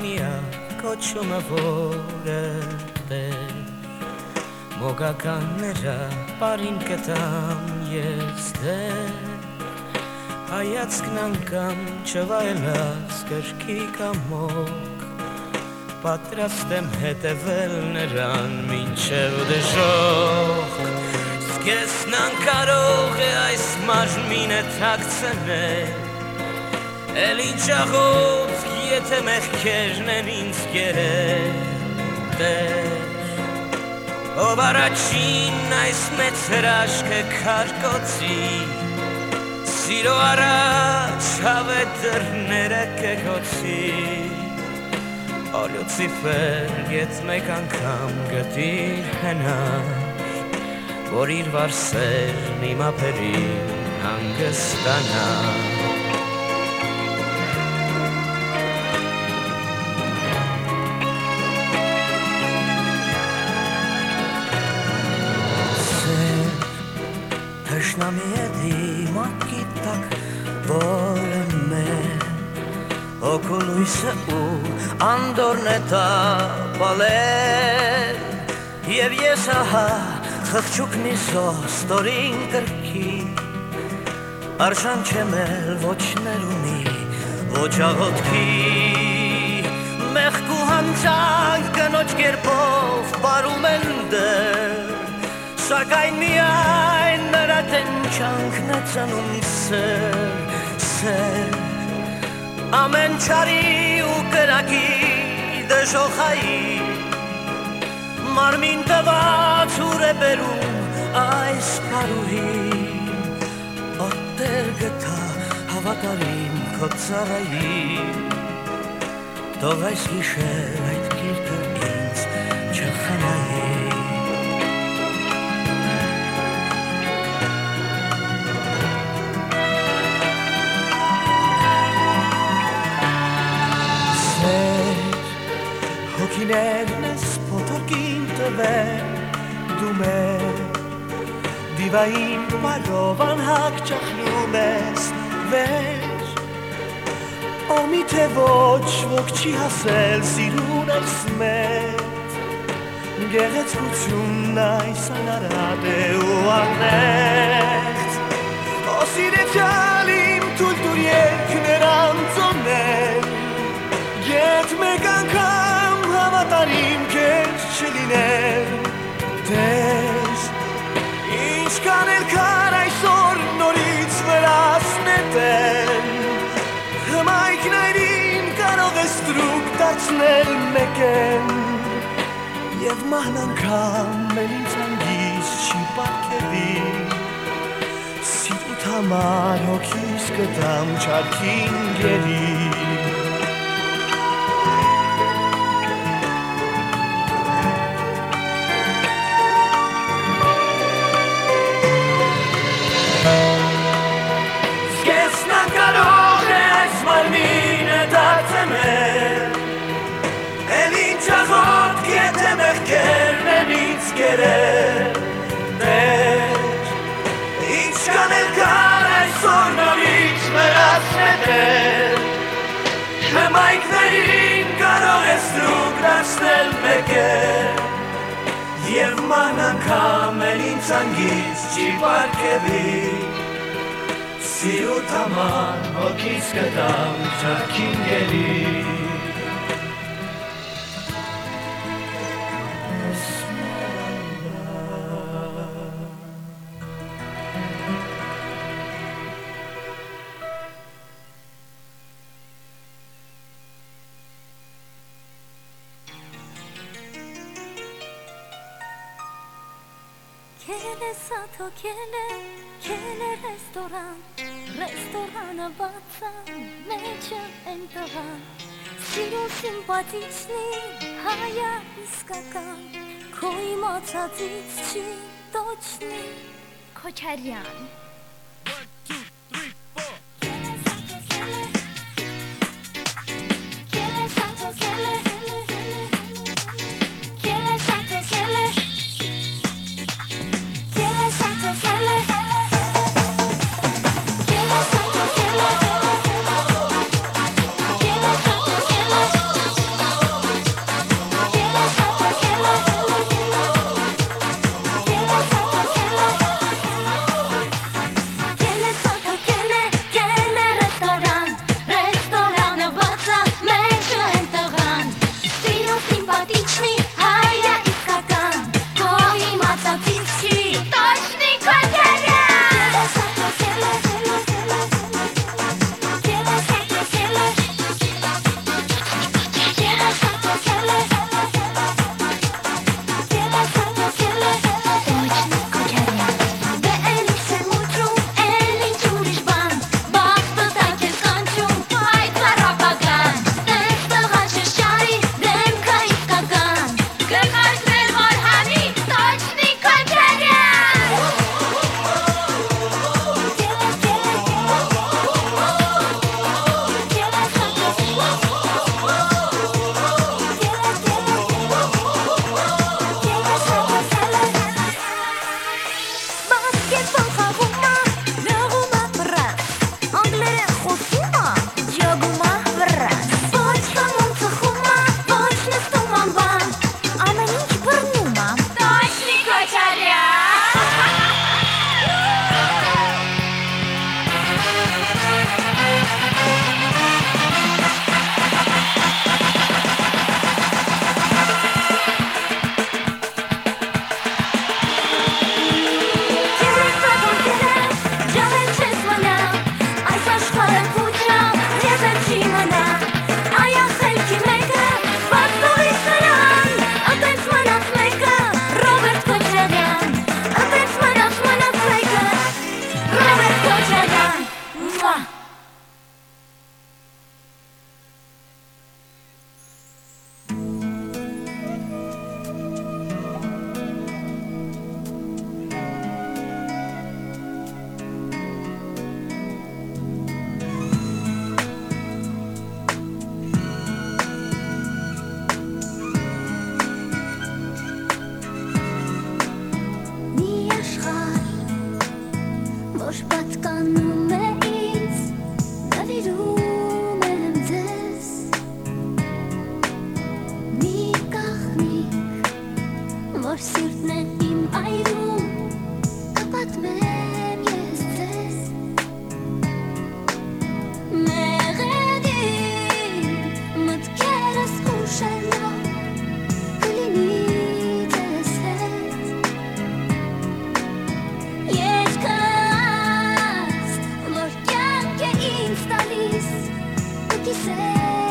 Միակ կոչումը որը տեր Մոգականները պարին կտամ ես դեր Հայացքն անգամ չվայելած կրքի կամոք Պատրաստ եմ հետևել նրան մինչև դժոխ Սկեսն անկարող է այս մաժմինը թակցնել Էլ ինչ աղոց եթե մեղքերն են ինձ կերել Ով առաջին այս մեծ հրաշքը քարկոցի Սիրո առաջ հավե դռները կգոցի Օլյուցիֆեր գեց մեկ անգամ գտիր հնար Որ իր վարսերն իմ ափերին հանգստանա Թշնամի է դիմակի տակ, որը մեր Օկոլույսը ու անդորն է տապալել Եվ ես ահա խղճուկնի զոստորին կրքի Արժան չեմ էլ ոչ ներումի, ոչ աղոտքի Մեղք ու հանցանք կնոջ կերպով բարում են դեր Սակայն միայն տենչանքն է ծնում սեր, սեր Ամեն չարի ու կրակի դժոխայի Մարմին տված ուր է բերում այս պարուհի Ոտեր գտա հավատարիմ քո ծառայի Թող այս գիշեր այդ Հոգիներն ես փոթորկին տվել դու մեր Դիվային բարով անհակ ճախնում ես վեր Օմի թե ոչ ոք չի հասել սիրուն այս մեծ Գեղեցկությունն այս անարատ է ու անեղծ Օ սիրեցյալ իմ թույլ տուր երկներ անձոնել Ետ մեկ անգամ հավատարիմ քեզ չլինել Տես Ինչ կանել կար այսօր նորից վրաս նետել Հմայքներին կարող ես տրուկ դարձնել մեկեն Եվ ման անգամ էլ ինձ անգիս չի պատկերի Սիրուտ համար հոգիս կտամ չարքին գերի են ինձ կերել Տեր, ինչ կանել կար այսօր նորից մրացնել Հմայքներին կարող ես դուք դարձնել մեկ է Եվ ման անգամ էլ ինձ անգից չի պարկևի Սիրուտ համար հոգիս կտամ ճարքին գելի սաթո քելե քելե ռեստորան ռեստորանը բացան մեջը են տղան Սիրո սիմպատիչնի հայա իսկական քո իմացածից չի տոչնի Քոչարյան what you said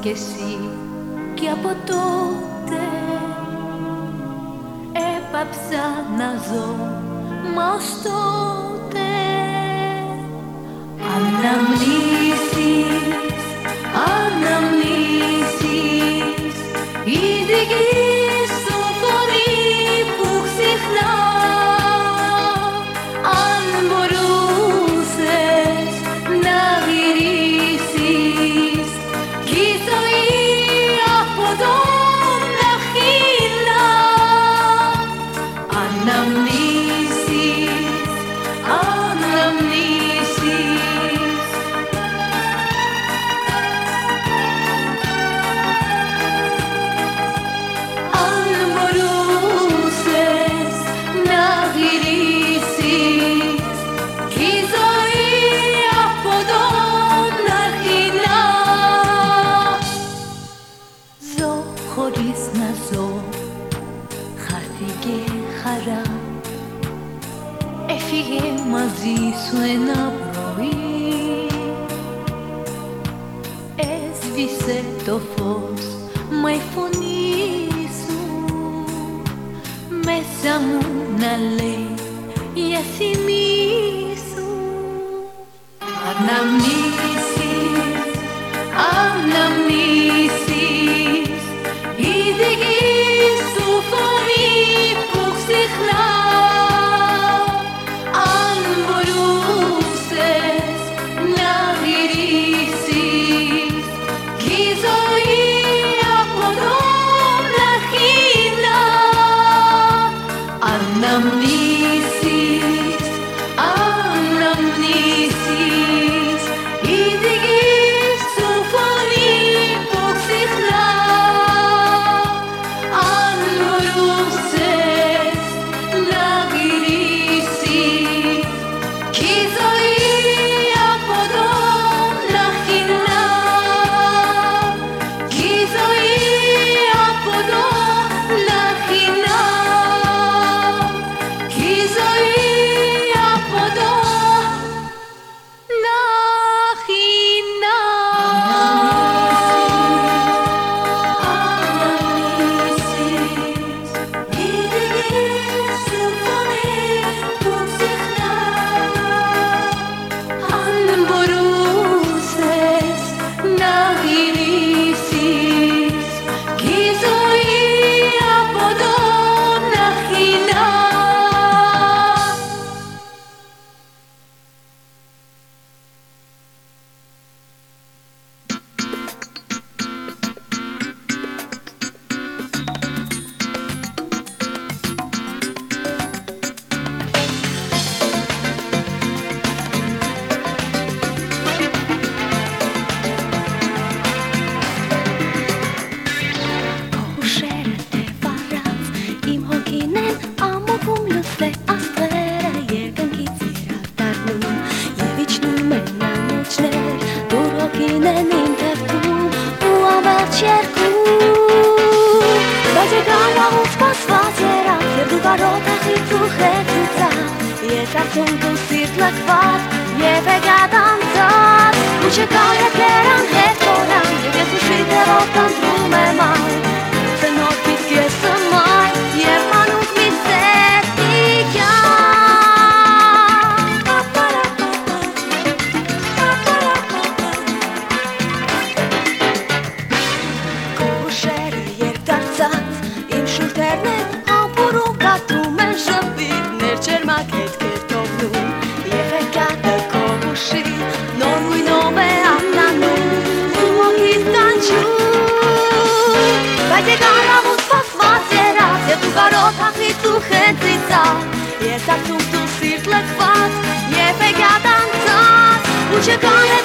κι εσύ και από τότε έπαψα να ζω μα ως τότε αναμνήσεις e assim sinistro. Anamnista. Don't you gonna